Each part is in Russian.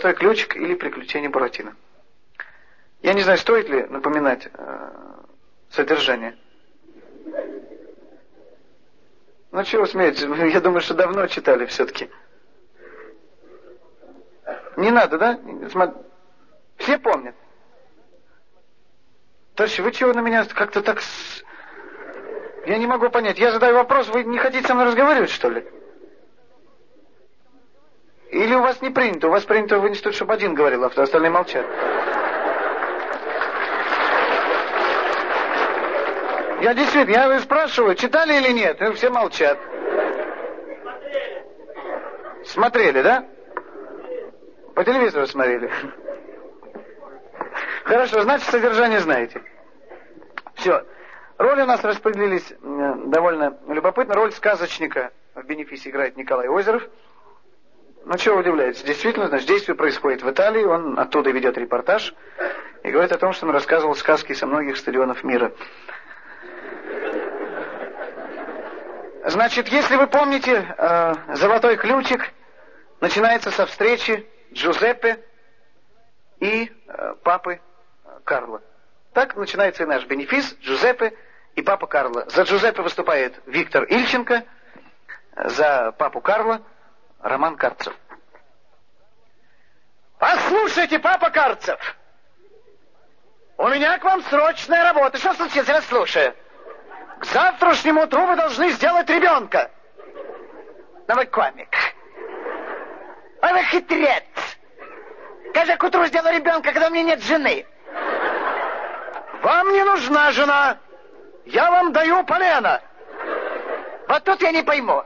Золотой ключик или Приключения Буратино. Я не знаю, стоит ли напоминать э, содержание. Ну чего смеетесь? Я думаю, что давно читали все-таки. Не надо, да? Все помнят. Товарищ, вы чего на меня как-то так... Я не могу понять. Я задаю вопрос, вы не хотите со мной разговаривать, что ли? Или у вас не принято? У вас принято в институте, чтобы один говорил, а остальные молчат. Я действительно, я спрашиваю, читали или нет? И все молчат. Смотрели. Смотрели, да? По телевизору смотрели. Хорошо, значит, содержание знаете. Все. Роли у нас распределились довольно любопытно. Роль сказочника в бенефисе играет Николай Озеров. Ну, чего удивляется? Действительно, значит, действие происходит в Италии, он оттуда ведет репортаж и говорит о том, что он рассказывал сказки со многих стадионов мира. Значит, если вы помните, э, «Золотой ключик» начинается со встречи Джузеппе и э, папы Карло. Так начинается и наш бенефис, Джузеппе и папа Карло. За Джузеппе выступает Виктор Ильченко, за папу Карло Роман Карцев. Послушайте, папа Карцев, у меня к вам срочная работа. Что случилось? Я слушаю. К завтрашнему утру вы должны сделать ребенка. Но вы комик. А вы хитрец. Как же к утру сделаю ребенка, когда у меня нет жены? Вам не нужна жена. Я вам даю полено. Вот тут я не пойму.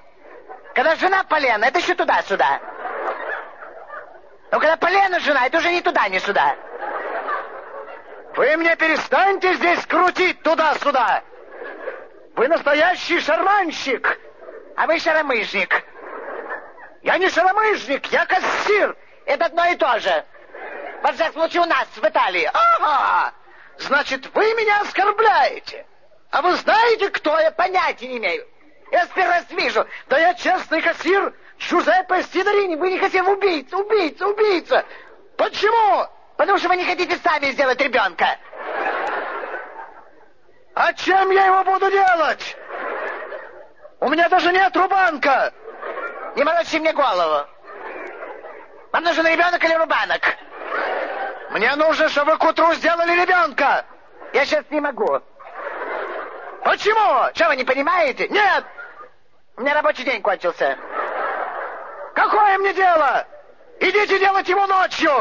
Когда жена полена, это еще туда-сюда. Но когда полена жена, это уже не туда, не сюда. Вы мне перестаньте здесь крутить туда-сюда. Вы настоящий шарманщик. А вы шаромыжник. Я не шаромыжник, я кассир. Это одно и то же. Во всяком случае у нас в Италии. Ага! Значит, вы меня оскорбляете. А вы знаете, кто я? Понятия не имею. Я первый раз вижу. Да я честный кассир Джузеппе Сидорини. Вы не хотите убийца, убийца, убийца. Почему? Потому что вы не хотите сами сделать ребенка. А чем я его буду делать? У меня даже нет рубанка. Не морочи мне голову. Вам нужен ребенок или рубанок? Мне нужно, чтобы вы к утру сделали ребенка. Я сейчас не могу. Почему? Что, вы не понимаете? Нет! У меня рабочий день кончился. Какое мне дело? Идите делать его ночью.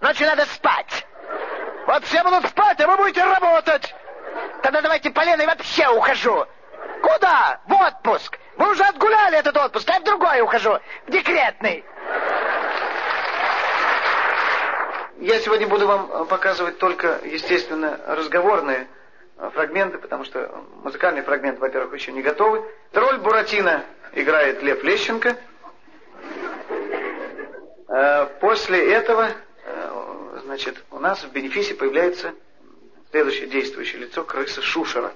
Ночью надо спать. Вот все будут спать, а вы будете работать. Тогда давайте поленой вообще ухожу. Куда? В отпуск. Вы уже отгуляли этот отпуск, я в другой ухожу. В декретный. Я сегодня буду вам показывать только, естественно, разговорные фрагменты, потому что музыкальный фрагмент, во-первых, еще не готовы. Роль Буратино играет Лев Лещенко. Э, после этого, э, значит, у нас в бенефисе появляется следующее действующее лицо крыса Шушера.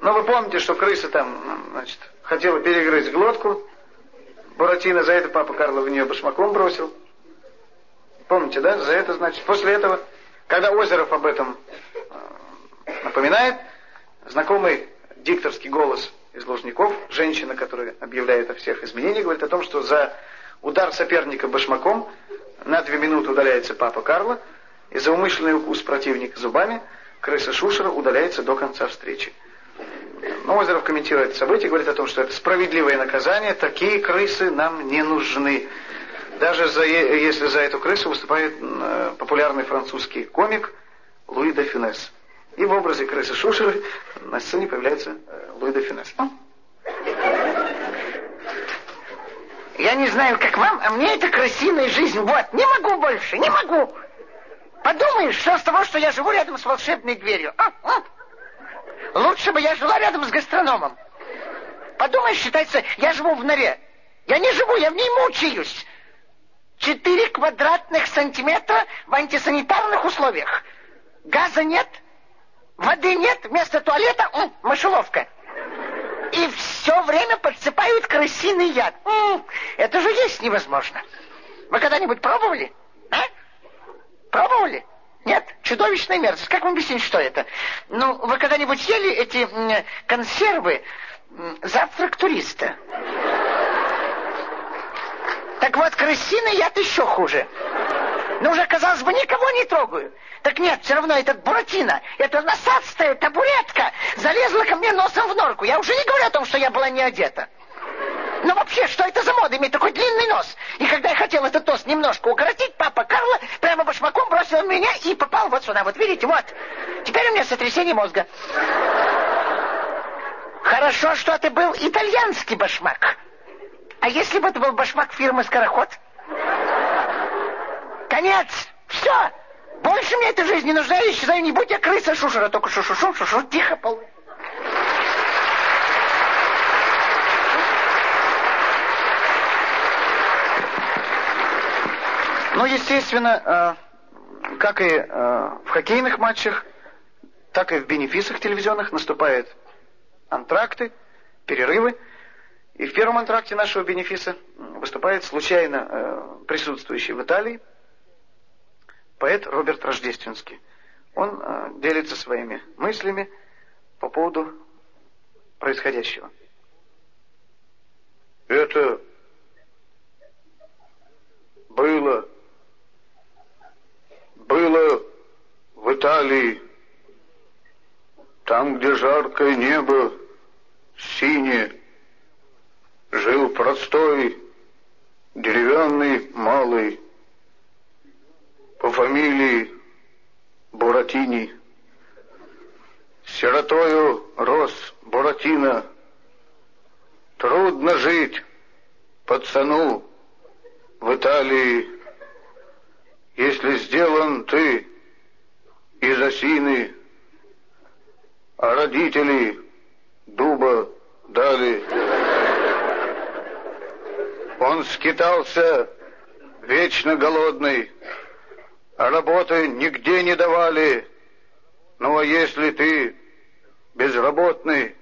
Но вы помните, что крыса там, значит, хотела перегрызть глотку. Буратино за это папа Карло в нее башмаком бросил. Помните, да? За это, значит, после этого, когда Озеров об этом э, напоминает, знакомый дикторский голос из Лужников, женщина, которая объявляет о всех изменениях, говорит о том, что за удар соперника башмаком на две минуты удаляется папа Карло, и за умышленный укус противника зубами крыса Шушера удаляется до конца встречи. Но Озеров комментирует это событие, говорит о том, что это справедливое наказание, такие крысы нам не нужны. Даже за, если за эту крысу выступает э, популярный французский комик Луи де Финес. И в образе крысы Шушеры на сцене появляется э, Луи де Финес. Я не знаю, как вам, а мне это крысиная жизнь. Вот, не могу больше, не могу. Подумаешь, что с того, что я живу рядом с волшебной дверью. А, а? Лучше бы я жила рядом с гастрономом. Подумаешь, считается, я живу в норе. Я не живу, я в ней мучаюсь. Четыре квадратных сантиметра в антисанитарных условиях. Газа нет, воды нет, вместо туалета м, мышеловка. и все время подсыпают крысиный яд. М это же есть невозможно. Вы когда-нибудь пробовали? А? Пробовали? Нет, чудовищная мерзость. Как вам объяснить, что это? Ну, вы когда-нибудь ели эти консервы завтрак туриста? Так вот, крысиный яд еще хуже. Ну, уже, казалось бы, никого не трогаю. Так нет, все равно этот Буратино, эта насадстая табуретка залезла ко мне носом в норку. Я уже не говорю о том, что я была не одета. Но вообще, что это за мода, иметь такой длинный нос? И когда я хотел этот нос немножко укоротить, папа Карла прямо башмаком бросил меня и попал вот сюда. Вот видите, вот. Теперь у меня сотрясение мозга. Хорошо, что это был итальянский башмак. А если бы это был башмак фирмы «Скороход»? Конец! Все! Больше мне эта жизнь не нужна, я исчезаю, не будь я крыса шушера, только шу-шу-шу, шу-шу, тихо, пол. Ну, естественно, э, как и э, в хоккейных матчах, так и в бенефисах телевизионных наступают антракты, перерывы. И в первом антракте нашего бенефиса выступает случайно э, присутствующий в Италии поэт Роберт Рождественский. Он э, делится своими мыслями по поводу происходящего. Это было, было в Италии, там, где жаркое небо, синее, жил простой, деревянный малый, по фамилии Буратини. Сиротою рос Буратино. Трудно жить пацану в Италии, если сделан ты из осины, а родители дуба дали. Он скитался вечно голодный, а работы нигде не давали. Ну а если ты безработный,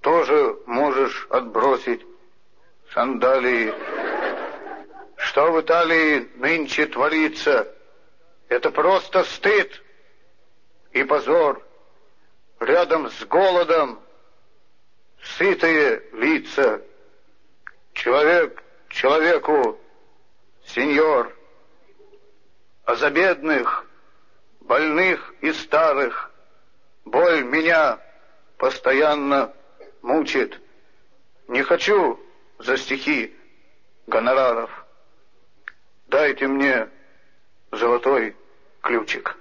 тоже можешь отбросить сандалии. Что в Италии нынче творится, это просто стыд и позор. Рядом с голодом сытые лица. Человек человеку, сеньор, а за бедных, больных и старых боль меня постоянно мучит. Не хочу за стихи гонораров. Дайте мне золотой ключик.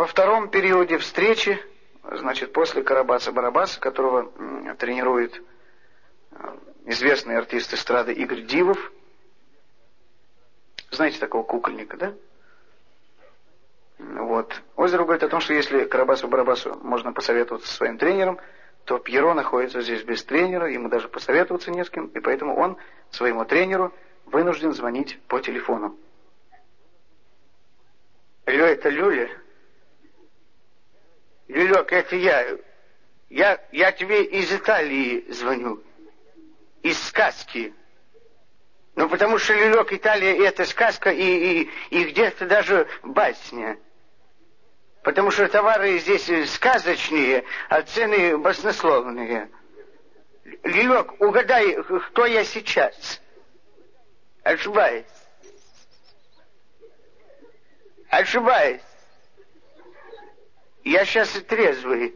Во втором периоде встречи значит, после Карабаса-Барабаса, которого тренирует э, известный артист эстрады Игорь Дивов. Знаете такого кукольника, да? Вот. Озеро говорит о том, что если Карабасу-Барабасу можно посоветоваться со своим тренером, то Пьеро находится здесь без тренера, ему даже посоветоваться не с кем, и поэтому он своему тренеру вынужден звонить по телефону. Алло, это Люля? Люлек, это я. Я, я тебе из Италии звоню. Из сказки. Ну, потому что, Люлек, Италия — это сказка и, и, и где-то даже басня. Потому что товары здесь сказочные, а цены баснословные. Люлек, угадай, кто я сейчас? Ошибаюсь. Ошибаюсь. Я сейчас трезвый.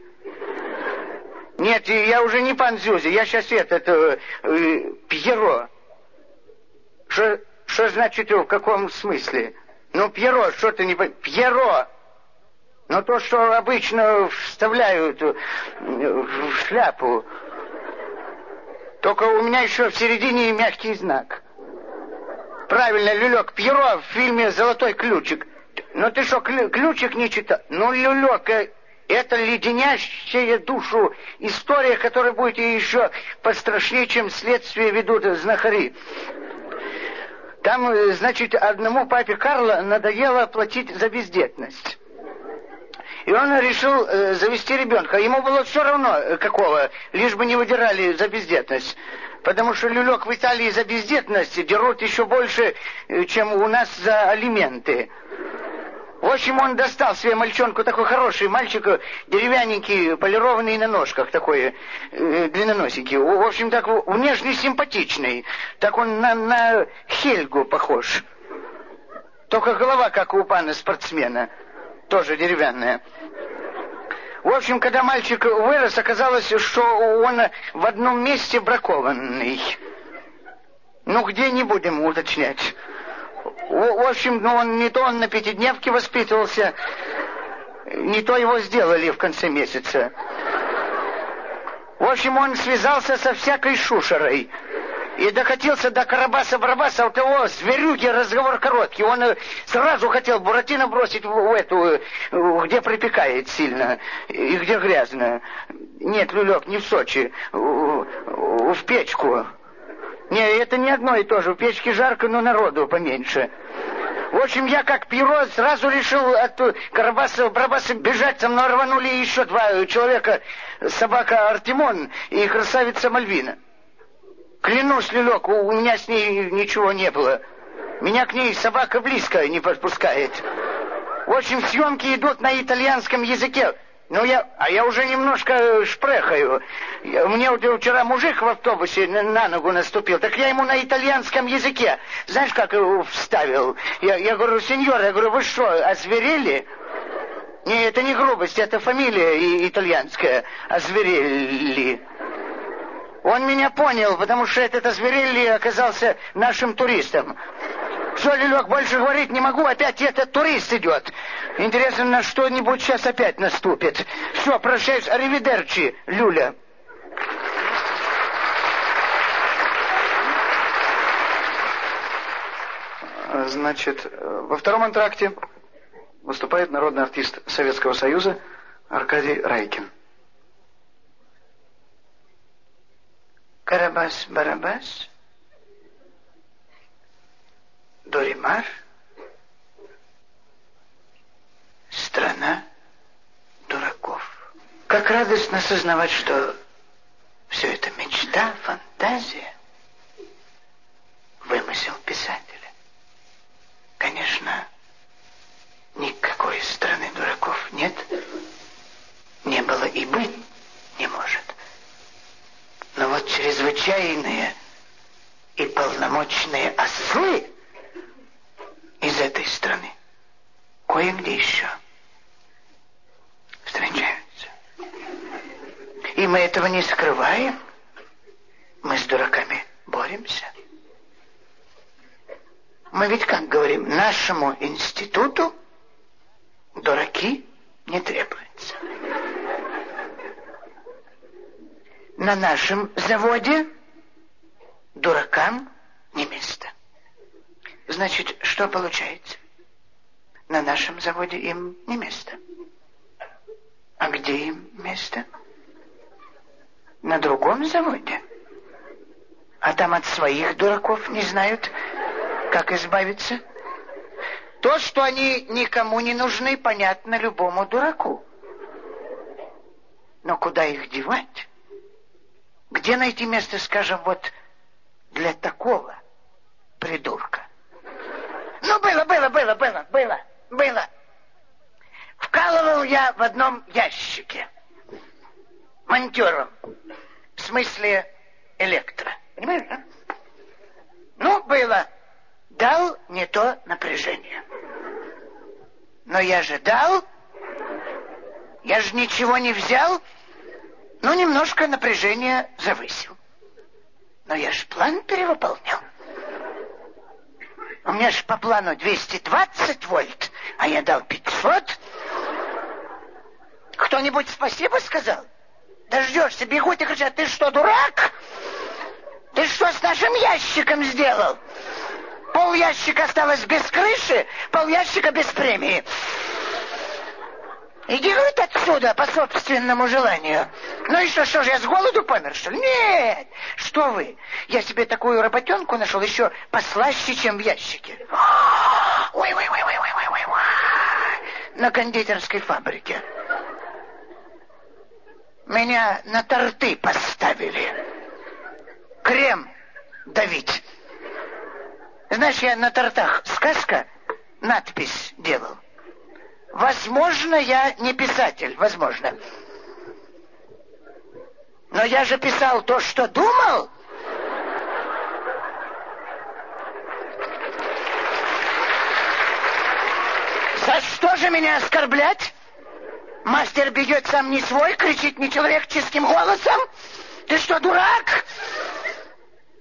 Нет, я уже не пан Зюзи, я сейчас это, это э, Пьеро. Что, значит в каком смысле? Ну, Пьеро, что ты не... Пьеро! Ну, то, что обычно вставляют э, в шляпу. Только у меня еще в середине мягкий знак. Правильно, Люлек, Пьеро в фильме «Золотой ключик». Ну ты что, ключик не читал? Ну, Люлек, э, это леденящая душу история, которая будет еще пострашнее, чем следствие ведут знахари. Там, э, значит, одному папе Карла надоело платить за бездетность. И он решил э, завести ребенка. Ему было все равно э, какого, лишь бы не выдирали за бездетность. Потому что люлек в Италии за бездетность дерут еще больше, чем у нас за алименты. В общем, он достал себе мальчонку такой хороший мальчик, деревянненький, полированный на ножках, такой э, длинноносенький. В общем, так внешне симпатичный. Так он на, на Хельгу похож. Только голова, как у пана спортсмена тоже деревянная. В общем, когда мальчик вырос, оказалось, что он в одном месте бракованный. Ну, где не будем уточнять. В, общем, ну, он не то он на пятидневке воспитывался, не то его сделали в конце месяца. В общем, он связался со всякой шушерой и докатился до Карабаса-Барабаса, у того зверюги разговор короткий. Он э, сразу хотел Буратино бросить в, эту, э, где припекает сильно и где грязно. Нет, Люлек, не в Сочи, в печку. Не, это не одно и то же. В печке жарко, но народу поменьше. В общем, я как пиро сразу решил от Карабаса Барабаса бежать. Со мной рванули еще два человека. Собака Артемон и красавица Мальвина. Клянусь, Лилек, у меня с ней ничего не было. Меня к ней собака близко не подпускает. В общем, съемки идут на итальянском языке. Ну, я, а я уже немножко шпрехаю. Я, мне вчера мужик в автобусе на ногу наступил, так я ему на итальянском языке, знаешь, как его вставил? Я, я говорю, сеньор, я говорю, вы что, озверели? Не, это не грубость, это фамилия итальянская, озверели. Он меня понял, потому что этот озверели оказался нашим туристом. Все, Лилек, больше говорить не могу, опять этот турист идет. Интересно, на что-нибудь сейчас опять наступит. Все, прощаюсь, аривидерчи, Люля. Значит, во втором антракте выступает народный артист Советского Союза Аркадий Райкин. Карабас-Барабас, Доримар, страна дураков. Как радостно сознавать, что все это мечта, фантазия, вымысел писателя. Конечно, никакой страны дураков нет, не было и быть не может. Но вот чрезвычайные и полномочные ослы из этой страны кое-где еще встречаются. И мы этого не скрываем. Мы с дураками боремся. Мы ведь как говорим, нашему институту дураки не требуются на нашем заводе дуракам не место. Значит, что получается? На нашем заводе им не место. А где им место? На другом заводе. А там от своих дураков не знают, как избавиться. То, что они никому не нужны, понятно любому дураку. Но куда их девать? Где найти место, скажем, вот для такого придурка? Ну, было, было, было, было, было, было. Вкалывал я в одном ящике. Монтером. В смысле электро. Понимаешь, да? Ну, было. Дал не то напряжение. Но я же дал. Я же ничего не взял. Ну, немножко напряжение завысил. Но я ж план перевыполнил. У меня ж по плану 220 вольт, а я дал 500. Кто-нибудь спасибо сказал? Дождешься, бегут и кричат, ты что, дурак? Ты что с нашим ящиком сделал? Пол ящика осталось без крыши, пол ящика без премии. Иди вот отсюда по собственному желанию. Ну и что, что же, я с голоду помер, что ли? Нет! Что вы? Я себе такую работенку нашел еще послаще, чем в ящике. Ой-ой-ой-ой-ой-ой-ой. На кондитерской фабрике. Меня на торты поставили. Крем давить. Знаешь, я на тортах сказка надпись делал. Возможно, я не писатель, возможно. Но я же писал то, что думал. За что же меня оскорблять? Мастер бьет сам не свой, кричит нечеловеческим голосом. Ты что, дурак?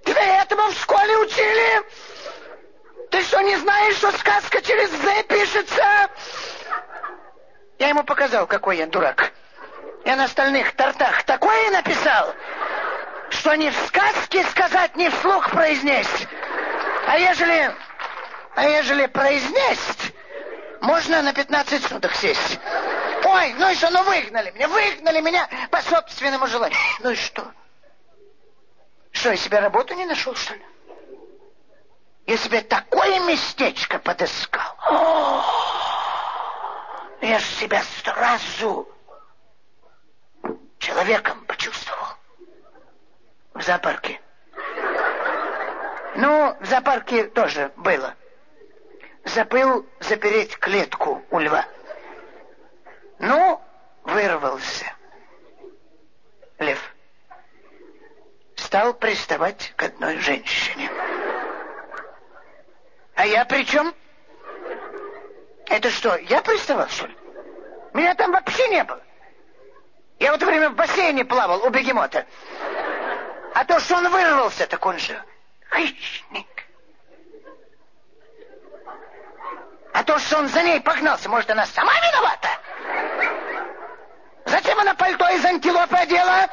Тебя этому в школе учили? Ты что, не знаешь, что сказка через «З» пишется? Я ему показал, какой я дурак. Я на остальных тортах такое написал, что ни в сказке сказать, ни вслух произнесть. А ежели... А ежели произнесть, можно на 15 суток сесть. Ой, ну и что, ну выгнали меня, выгнали меня по собственному желанию. Ну и что? Что, я себе работу не нашел, что ли? Я себе такое местечко подыскал. О, я же себя сразу человеком почувствовал. В зоопарке. Ну, в зоопарке тоже было. Забыл запереть клетку у льва. Ну, вырвался. Лев стал приставать к одной женщине. А я при чем? Это что, я приставал, что ли? Меня там вообще не было. Я в это время в бассейне плавал у бегемота. А то, что он вырвался, так он же хищник. А то, что он за ней погнался, может, она сама виновата? Зачем она пальто из антилопы одела?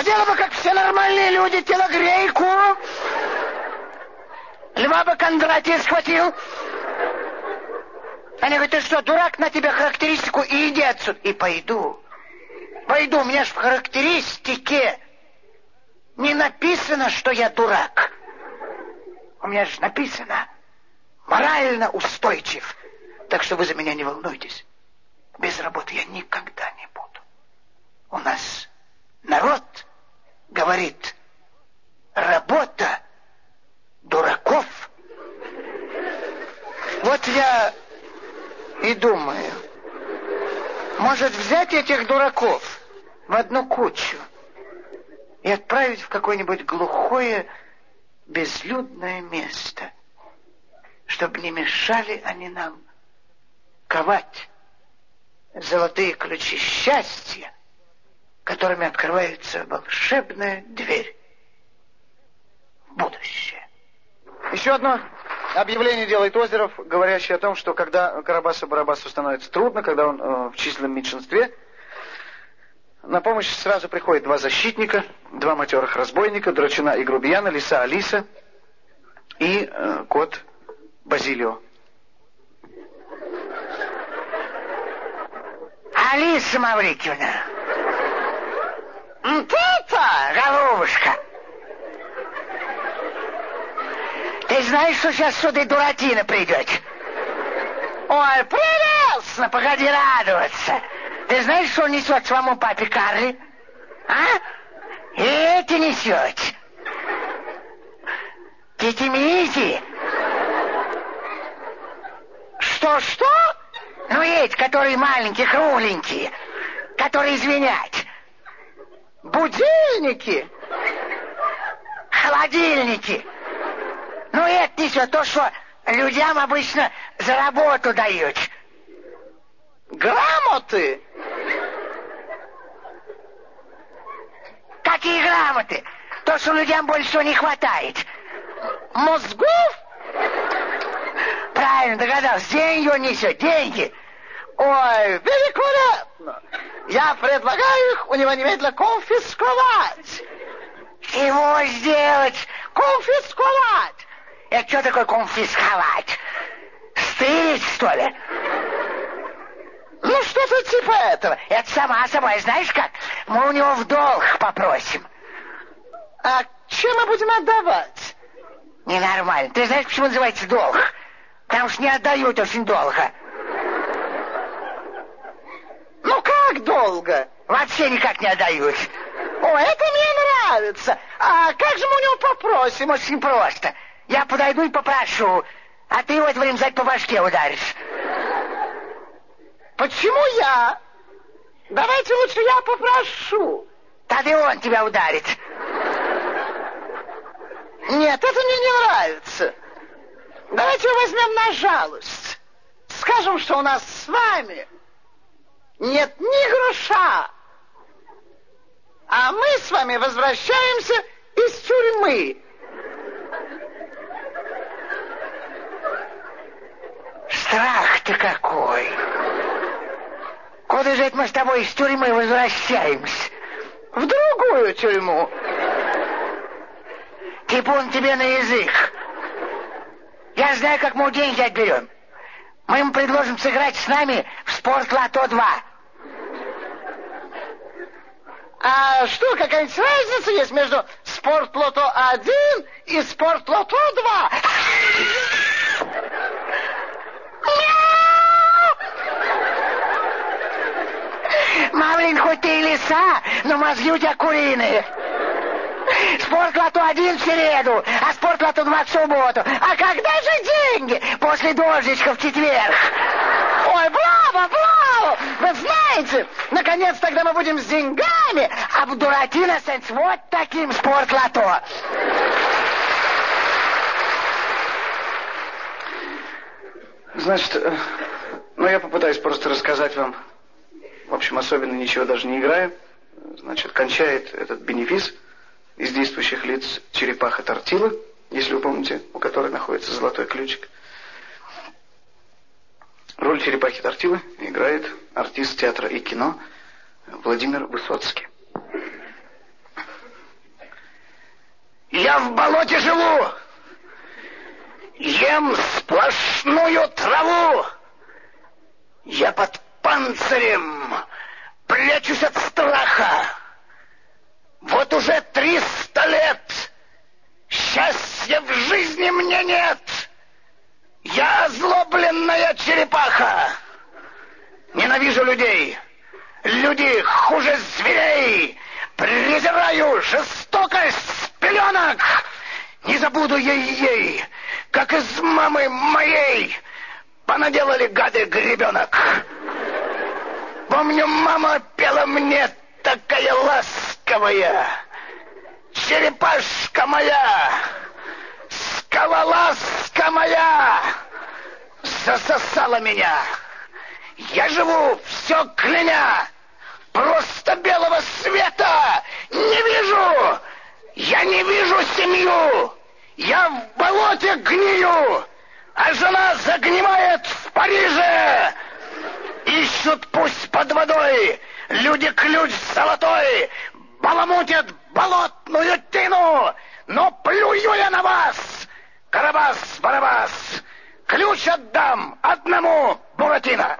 Одела бы, как все нормальные люди, телогрейку. Льва бы Кондратия схватил. Они говорят, ты что, дурак, на тебе характеристику и иди отсюда. И пойду. Пойду, у меня ж в характеристике не написано, что я дурак. У меня же написано морально устойчив. Так что вы за меня не волнуйтесь. Без работы я никогда не буду. У нас народ говорит, работа дураков. Вот я и думаю, может взять этих дураков в одну кучу и отправить в какое-нибудь глухое, безлюдное место, чтобы не мешали они нам ковать золотые ключи счастья, которыми открывается волшебная дверь будущее. Еще одно объявление делает Озеров, говорящее о том, что когда Карабасу-Барабасу становится трудно, когда он э, в численном меньшинстве, на помощь сразу приходят два защитника, два матерых разбойника, Драчина и Грубияна, Лиса Алиса и э, кот Базилио. Алиса Маврикиевна, ты-то, голубушка, ты знаешь, что сейчас сюда и Дуратино придет? Ой, прелестно, погоди радоваться. Ты знаешь, что он несет своему папе Карли? А? И эти несет. Кити-мити. Что-что? Ну, эти, которые маленькие, кругленькие, которые звенят. Будильники. Холодильники. Ну, это несет то, что людям обычно за работу дают. Грамоты! Какие грамоты? То, что людям больше не хватает. Мозгов? Правильно догадался. Деньги он несет, деньги. Ой, великолепно! Я предлагаю их у него немедленно конфисковать. Чего сделать? Конфисковать. Это что такое конфисковать? Стырить, что ли? Ну, что-то типа этого. Это сама собой, знаешь как? Мы у него в долг попросим. А чем мы будем отдавать? Ненормально. Ты знаешь, почему называется долг? Потому что не отдают очень долго. Как долго? Вообще никак не отдают. О, это мне нравится. А как же мы у него попросим? Очень просто. Я подойду и попрошу, а ты в это время по башке ударишь. Почему я? Давайте лучше я попрошу. Тогда он тебя ударит. Нет, это мне не нравится. Давайте возьмем на жалость. Скажем, что у нас с вами нет ни гроша. А мы с вами возвращаемся из тюрьмы. Страх-то какой! Куда же это мы с тобой из тюрьмы возвращаемся? В другую тюрьму. Типун тебе на язык. Я знаю, как мы деньги отберем. Мы ему предложим сыграть с нами в спорт Лото-2. А что, какая-нибудь разница есть между спорт Лото-1 и спорт Лото-2? Мамлин, хоть ты и лиса, но мозги у тебя куриные. Спорт лото один в среду, а спорт лото два в субботу. А когда же деньги? После дождичка в четверг. Ой, браво, браво! Знаете, наконец тогда мы будем с деньгами, а в Дуратино с вот таким спорт лото. Значит, э, ну я попытаюсь просто рассказать вам в общем, особенно ничего даже не играя. Значит, кончает этот бенефис из действующих лиц черепаха Тортила, если вы помните, у которой находится золотой ключик. Роль черепахи Тортилы играет артист театра и кино Владимир Высоцкий. Я в болоте живу, ем сплошную траву. Я под панцирем, прячусь от страха. Вот уже триста лет счастья в жизни мне нет. Я озлобленная черепаха. Ненавижу людей. Люди хуже зверей. Презираю жестокость пеленок. Не забуду ей-ей, как из мамы моей понаделали гады гребенок. Помню, мама пела мне такая ласковая. Черепашка моя, скалолазка моя, засосала меня. Я живу все кляня, просто белого света не вижу. Я не вижу семью, я в болоте гнию, а жена загнимает в Париже. Ищут пусть под водой, люди ключ золотой, баламутят болотную тину, но плюю я на вас, «Карабас, Барабас! Ключ отдам одному Буратино!»